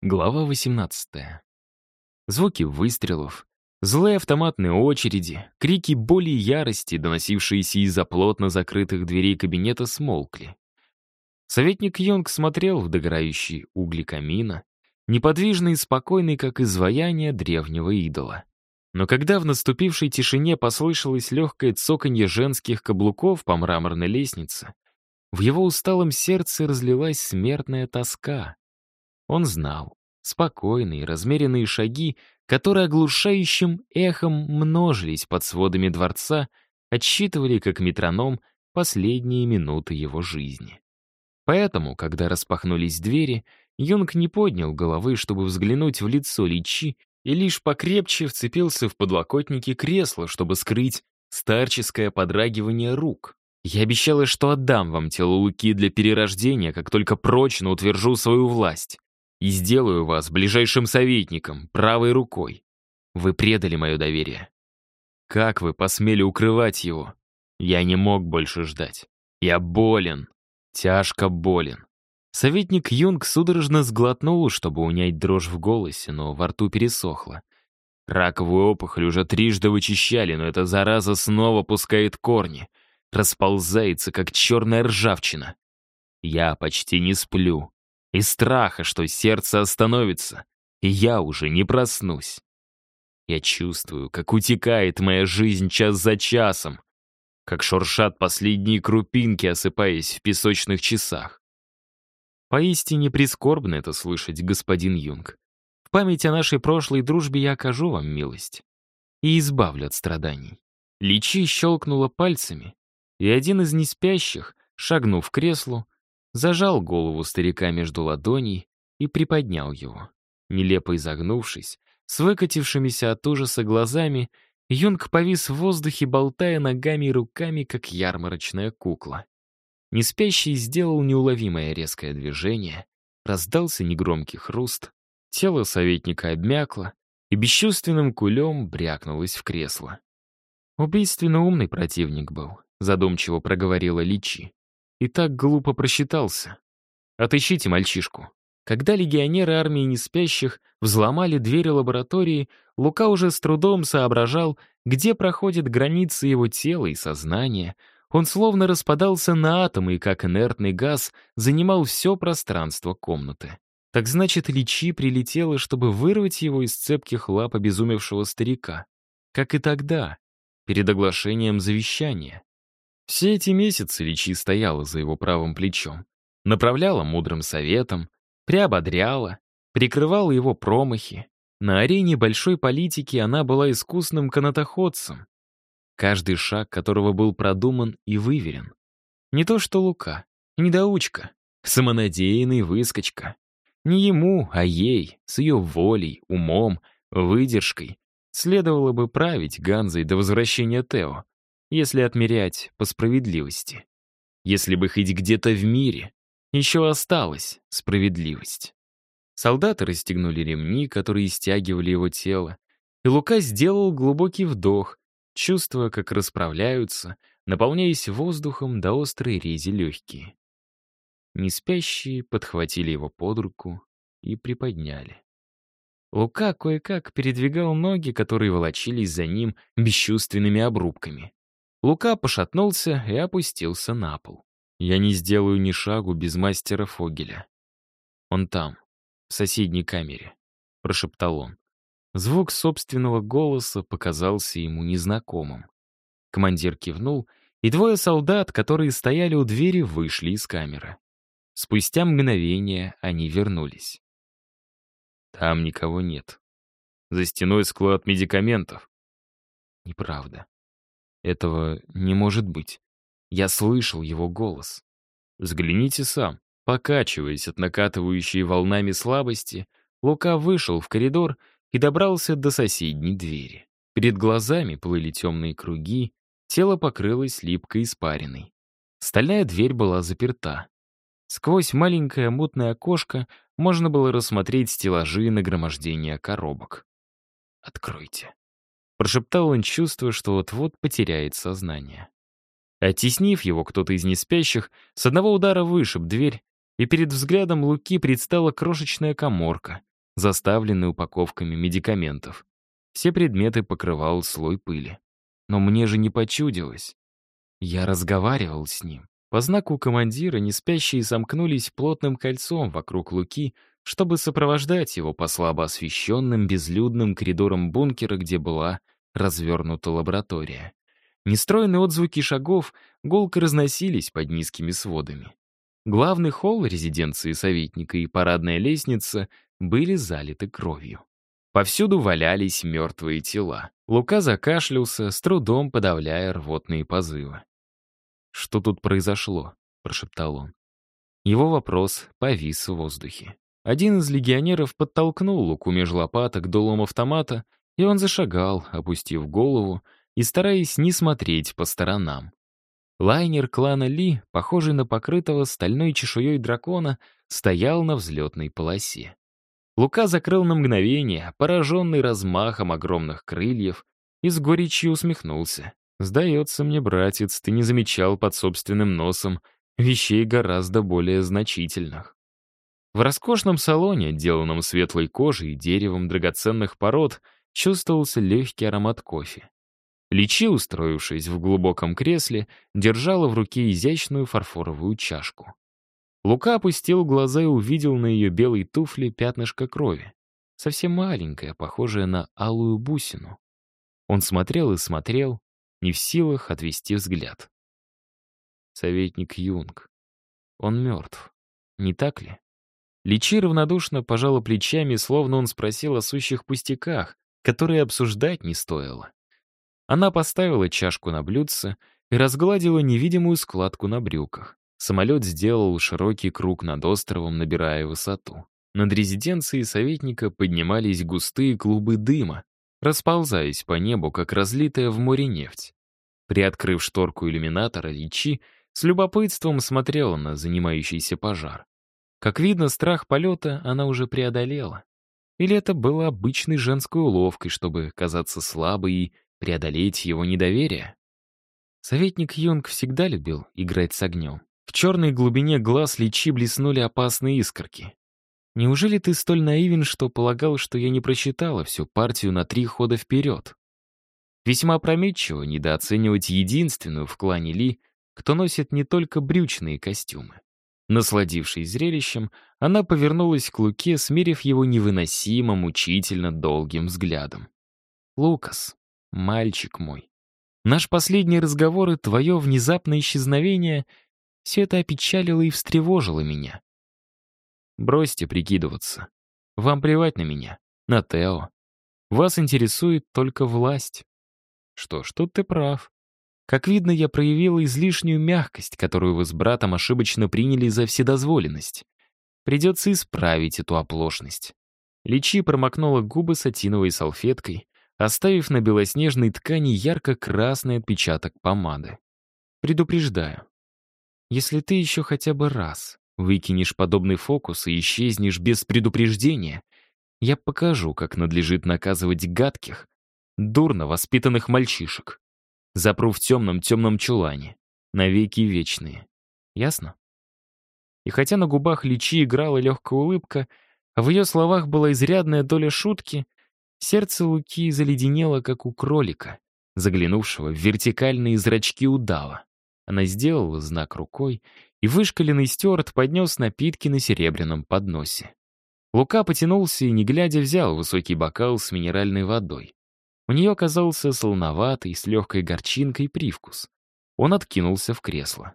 Глава 18. Звуки выстрелов, злые автоматные очереди, крики боли и ярости, доносившиеся из-за плотно закрытых дверей кабинета, смолкли. Советник Йонг смотрел в догорающие угли камина, неподвижный и спокойный, как изваяние древнего идола. Но когда в наступившей тишине послышалось легкое цоканье женских каблуков по мраморной лестнице, в его усталом сердце разлилась смертная тоска. Он знал, спокойные, размеренные шаги, которые оглушающим эхом множились под сводами дворца, отсчитывали как метроном последние минуты его жизни. Поэтому, когда распахнулись двери, Юнг не поднял головы, чтобы взглянуть в лицо Личи, и лишь покрепче вцепился в подлокотники кресла, чтобы скрыть старческое подрагивание рук. Я обещала, что отдам вам тело Луки для перерождения, как только прочно утвержу свою власть. И сделаю вас ближайшим советником, правой рукой. Вы предали мое доверие. Как вы посмели укрывать его? Я не мог больше ждать. Я болен. Тяжко болен. Советник Юнг судорожно сглотнул, чтобы унять дрожь в голосе, но во рту пересохло. Раковую опухоль уже трижды вычищали, но эта зараза снова пускает корни расползается, как черная ржавчина. Я почти не сплю. Из страха, что сердце остановится, и я уже не проснусь. Я чувствую, как утекает моя жизнь час за часом, как шуршат последние крупинки, осыпаясь в песочных часах. Поистине прискорбно это слышать, господин Юнг. В память о нашей прошлой дружбе я окажу вам милость и избавлю от страданий. Личи щелкнула пальцами, и один из неспящих, шагнув к креслу, зажал голову старика между ладоней и приподнял его. Нелепо изогнувшись, с выкатившимися от ужаса глазами, Юнг повис в воздухе, болтая ногами и руками, как ярмарочная кукла. Неспящий сделал неуловимое резкое движение, раздался негромкий хруст, тело советника обмякло и бесчувственным кулем брякнулось в кресло. Убийственно умный противник был, задумчиво проговорила Личи. И так глупо просчитался. Отыщите мальчишку. Когда легионеры армии неспящих взломали двери лаборатории, Лука уже с трудом соображал, где проходят границы его тела и сознания. Он словно распадался на атомы и, как инертный газ, занимал все пространство комнаты. Так значит, Личи прилетела, чтобы вырвать его из цепких лап обезумевшего старика. Как и тогда, перед оглашением завещания. Все эти месяцы Личи стояла за его правым плечом, направляла мудрым советом, приободряла, прикрывала его промахи. На арене большой политики она была искусным канатоходцем, каждый шаг которого был продуман и выверен. Не то что Лука, недоучка, самонадеянный выскочка. Не ему, а ей, с ее волей, умом, выдержкой, следовало бы править Ганзой до возвращения Тео если отмерять по справедливости. Если бы хоть где-то в мире еще осталась справедливость. Солдаты расстегнули ремни, которые стягивали его тело, и Лука сделал глубокий вдох, чувствуя, как расправляются, наполняясь воздухом до острой рези легкие. Неспящие подхватили его под руку и приподняли. Лука кое-как передвигал ноги, которые волочились за ним бесчувственными обрубками. Лука пошатнулся и опустился на пол. «Я не сделаю ни шагу без мастера Фогеля. Он там, в соседней камере», — прошептал он. Звук собственного голоса показался ему незнакомым. Командир кивнул, и двое солдат, которые стояли у двери, вышли из камеры. Спустя мгновение они вернулись. Там никого нет. За стеной склад медикаментов. Неправда. Этого не может быть. Я слышал его голос. Взгляните сам. Покачиваясь от накатывающей волнами слабости, Лука вышел в коридор и добрался до соседней двери. Перед глазами плыли темные круги, тело покрылось липкой испариной. Стальная дверь была заперта. Сквозь маленькое мутное окошко можно было рассмотреть стеллажи и нагромождение коробок. «Откройте», Прошептал он, чувствуя, что вот-вот потеряет сознание. Оттеснив его, кто-то из неспящих с одного удара вышиб дверь, и перед взглядом Луки предстала крошечная коморка, заставленный упаковками медикаментов. Все предметы покрывал слой пыли. Но мне же не почудилось. Я разговаривал с ним. По знаку командира неспящие сомкнулись плотным кольцом вокруг Луки, чтобы сопровождать его по слабо освещенным безлюдным коридорам бункера, где была развернута лаборатория. Нестроенные отзвуки шагов гулко разносились под низкими сводами. Главный холл резиденции советника и парадная лестница были залиты кровью. Повсюду валялись мертвые тела. Лука закашлялся, с трудом подавляя рвотные позывы. «Что тут произошло?» — прошептал он. Его вопрос повис в воздухе. Один из легионеров подтолкнул Луку меж лопаток дулом автомата, и он зашагал, опустив голову и стараясь не смотреть по сторонам. Лайнер клана Ли, похожий на покрытого стальной чешуей дракона, стоял на взлетной полосе. Лука закрыл на мгновение, пораженный размахом огромных крыльев, и с горечью усмехнулся. Сдается мне, братец, ты не замечал под собственным носом вещей гораздо более значительных. В роскошном салоне, отделанном светлой кожей и деревом драгоценных пород, чувствовался легкий аромат кофе. Личи, устроившись в глубоком кресле, держала в руке изящную фарфоровую чашку. Лука опустил глаза и увидел на ее белой туфле пятнышко крови. Совсем маленькое, похожее на алую бусину. Он смотрел и смотрел, не в силах отвести взгляд. Советник Юнг. Он мертв. Не так ли? Личи равнодушно пожала плечами, словно он спросил о сущих пустяках, которые обсуждать не стоило. Она поставила чашку на блюдце и разгладила невидимую складку на брюках. Самолет сделал широкий круг над островом, набирая высоту. Над резиденцией советника поднимались густые клубы дыма, расползаясь по небу, как разлитая в море нефть. Приоткрыв шторку иллюминатора, Личи с любопытством смотрела на занимающийся пожар. Как видно, страх полета она уже преодолела. Или это было обычной женской уловкой, чтобы казаться слабой и преодолеть его недоверие? Советник Юнг всегда любил играть с огнем. В черной глубине глаз Личи блеснули опасные искорки. Неужели ты столь наивен, что полагал, что я не просчитала всю партию на три хода вперед? Весьма опрометчиво недооценивать единственную в клане Ли, кто носит не только брючные костюмы. Насладившись зрелищем, она повернулась к Луке, смирив его невыносимо мучительно долгим взглядом. «Лукас, мальчик мой, наш последний разговор и твое внезапное исчезновение — все это опечалило и встревожило меня. Бросьте прикидываться. Вам плевать на меня, на Тео. Вас интересует только власть. Что ж, тут ты прав. Как видно, я проявила излишнюю мягкость, которую вы с братом ошибочно приняли за вседозволенность. Придется исправить эту оплошность. Личи промокнула губы сатиновой салфеткой, оставив на белоснежной ткани ярко-красный отпечаток помады. Предупреждаю. Если ты еще хотя бы раз Выкинешь подобный фокус и исчезнешь без предупреждения. Я покажу, как надлежит наказывать гадких, дурно воспитанных мальчишек. Запру в темном-темном чулане. Навеки вечные. Ясно? И хотя на губах Личи играла легкая улыбка, а в ее словах была изрядная доля шутки, сердце Луки заледенело, как у кролика, заглянувшего в вертикальные зрачки удава. Она сделала знак рукой, и вышкаленный Стюарт поднес напитки на серебряном подносе. Лука потянулся и, не глядя, взял высокий бокал с минеральной водой. У нее оказался солоноватый, с легкой горчинкой привкус. Он откинулся в кресло.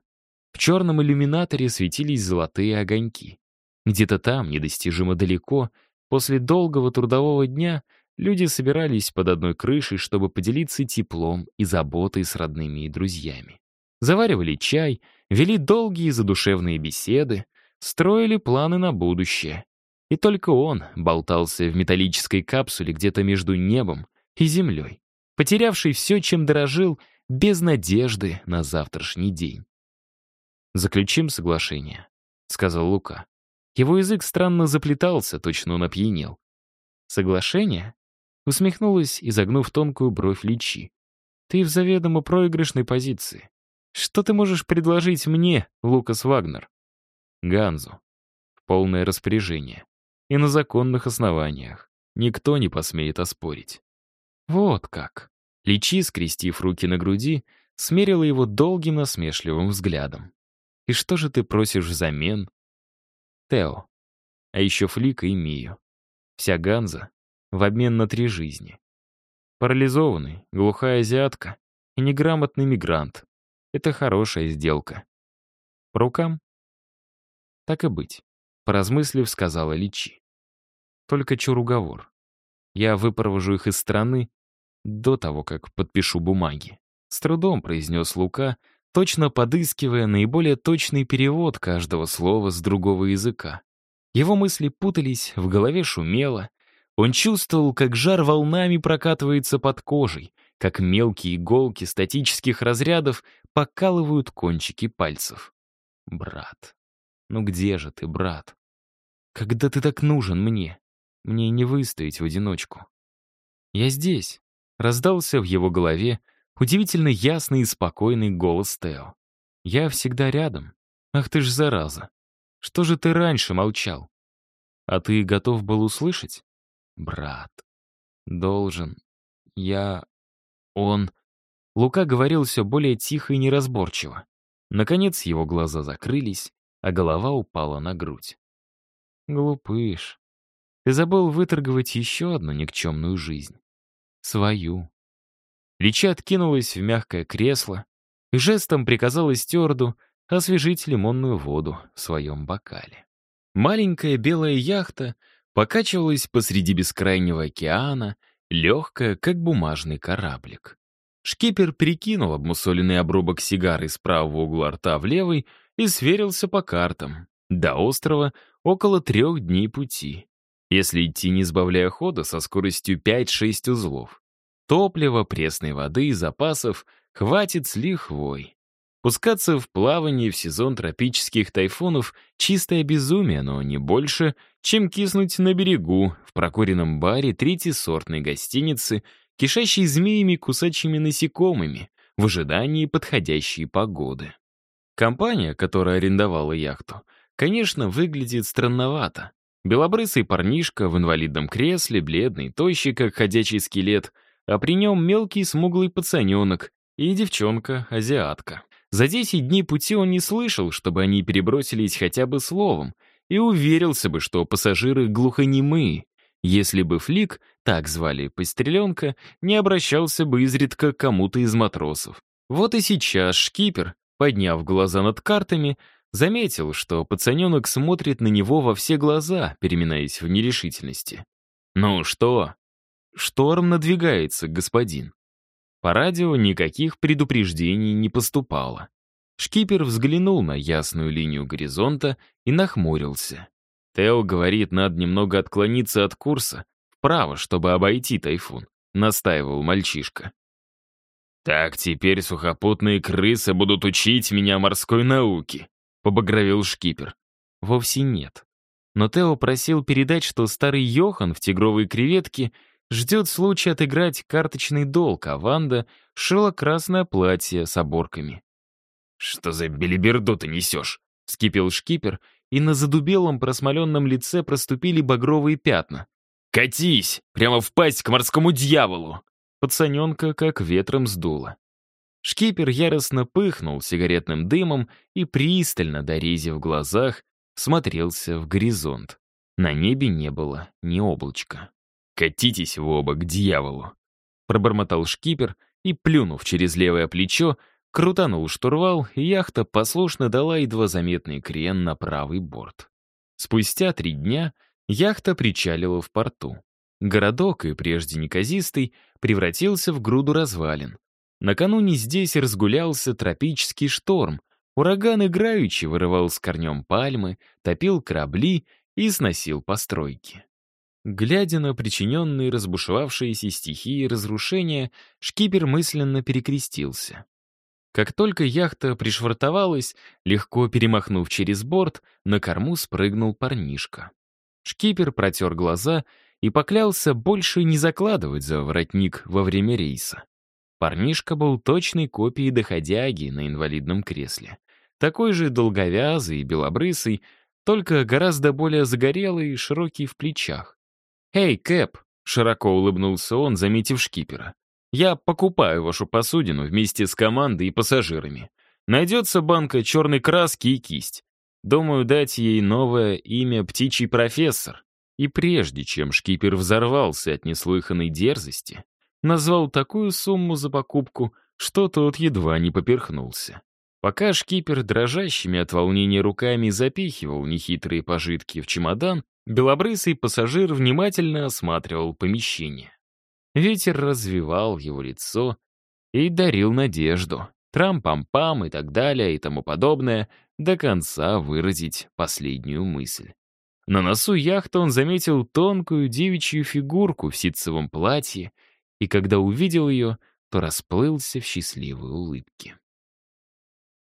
В черном иллюминаторе светились золотые огоньки. Где-то там, недостижимо далеко, после долгого трудового дня, люди собирались под одной крышей, чтобы поделиться теплом и заботой с родными и друзьями заваривали чай, вели долгие задушевные беседы, строили планы на будущее. И только он болтался в металлической капсуле где-то между небом и землей, потерявший все, чем дорожил, без надежды на завтрашний день. «Заключим соглашение», — сказал Лука. Его язык странно заплетался, точно он опьянел. «Соглашение?» — усмехнулась, изогнув тонкую бровь Личи. «Ты в заведомо проигрышной позиции. Что ты можешь предложить мне, Лукас Вагнер? Ганзу. В полное распоряжение. и на законных основаниях. Никто не посмеет оспорить. Вот как. Личи, скрестив руки на груди, смерила его долгим насмешливым взглядом. «И что же ты просишь взамен?» «Тео. А еще Флика и Мию. Вся Ганза в обмен на три жизни. Парализованный, глухая азиатка и неграмотный мигрант. Это хорошая сделка. По рукам? Так и быть. Поразмыслив, сказала Личи. Только чур уговор. Я выпровожу их из страны до того, как подпишу бумаги. С трудом произнес Лука, точно подыскивая наиболее точный перевод каждого слова с другого языка. Его мысли путались, в голове шумело. Он чувствовал, как жар волнами прокатывается под кожей, как мелкие иголки статических разрядов покалывают кончики пальцев. Брат. Ну где же ты, брат? Когда ты так нужен мне? Мне не выстоять в одиночку. Я здесь. Раздался в его голове удивительно ясный и спокойный голос Тео. Я всегда рядом. Ах ты ж зараза. Что же ты раньше молчал? А ты готов был услышать? Брат. Должен. Я... Он... Лука говорил все более тихо и неразборчиво. Наконец его глаза закрылись, а голова упала на грудь. Глупыш. Ты забыл выторговать еще одну никчемную жизнь. Свою. Лича откинулась в мягкое кресло и жестом приказала стюарду освежить лимонную воду в своем бокале. Маленькая белая яхта покачивалась посреди бескрайнего океана, легкая, как бумажный кораблик. Шкипер перекинул обмусоленный обрубок сигары из правого угла рта в левый и сверился по картам. До острова около трех дней пути. Если идти не сбавляя хода со скоростью 5-6 узлов. Топлива, пресной воды и запасов хватит с лихвой. Пускаться в плавание в сезон тропических тайфунов — чистое безумие, но не больше, чем киснуть на берегу, в прокуренном баре третьесортной гостиницы, кишащей змеями кусачими насекомыми, в ожидании подходящей погоды. Компания, которая арендовала яхту, конечно, выглядит странновато. Белобрысый парнишка в инвалидном кресле, бледный, тощий, как ходячий скелет, а при нем мелкий смуглый пацаненок и девчонка-азиатка. За 10 дней пути он не слышал, чтобы они перебросились хотя бы словом, и уверился бы, что пассажиры глухонемые, если бы Флик, так звали Постреленка, не обращался бы изредка к кому-то из матросов. Вот и сейчас шкипер, подняв глаза над картами, заметил, что пацаненок смотрит на него во все глаза, переминаясь в нерешительности. «Ну что?» «Шторм надвигается, господин». По радио никаких предупреждений не поступало. Шкипер взглянул на ясную линию горизонта и нахмурился. Тео говорит, надо немного отклониться от курса, вправо, чтобы обойти тайфун, настаивал мальчишка. «Так теперь сухопутные крысы будут учить меня морской науке», — побагровил шкипер. «Вовсе нет. Но Тео просил передать, что старый Йохан в тигровой креветке — Ждет случай отыграть карточный долг, а Ванда шила красное платье с оборками. «Что за белиберду ты несешь?» — вскипел шкипер, и на задубелом просмоленном лице проступили багровые пятна. «Катись! Прямо в пасть к морскому дьяволу!» Пацаненка как ветром сдуло. Шкипер яростно пыхнул сигаретным дымом и, пристально дорезив в глазах, смотрелся в горизонт. На небе не было ни облачка. «Катитесь в оба к дьяволу!» Пробормотал шкипер и, плюнув через левое плечо, крутанул штурвал, и яхта послушно дала едва заметный крен на правый борт. Спустя три дня яхта причалила в порту. Городок, и прежде неказистый, превратился в груду развалин. Накануне здесь разгулялся тропический шторм, ураган играючи вырывал с корнем пальмы, топил корабли и сносил постройки. Глядя на причиненные разбушевавшиеся стихии разрушения, шкипер мысленно перекрестился. Как только яхта пришвартовалась, легко перемахнув через борт, на корму спрыгнул парнишка. Шкипер протер глаза и поклялся больше не закладывать за воротник во время рейса. Парнишка был точной копией доходяги на инвалидном кресле. Такой же долговязый и белобрысый, только гораздо более загорелый и широкий в плечах. «Эй, Кэп!» — широко улыбнулся он, заметив шкипера. «Я покупаю вашу посудину вместе с командой и пассажирами. Найдется банка черной краски и кисть. Думаю, дать ей новое имя «Птичий профессор». И прежде чем шкипер взорвался от неслыханной дерзости, назвал такую сумму за покупку, что тот едва не поперхнулся. Пока шкипер дрожащими от волнения руками запихивал нехитрые пожитки в чемодан, белобрысый пассажир внимательно осматривал помещение. Ветер развивал его лицо и дарил надежду. Трам-пам-пам и так далее и тому подобное, до конца выразить последнюю мысль. На носу яхты он заметил тонкую девичью фигурку в ситцевом платье, и когда увидел ее, то расплылся в счастливой улыбке.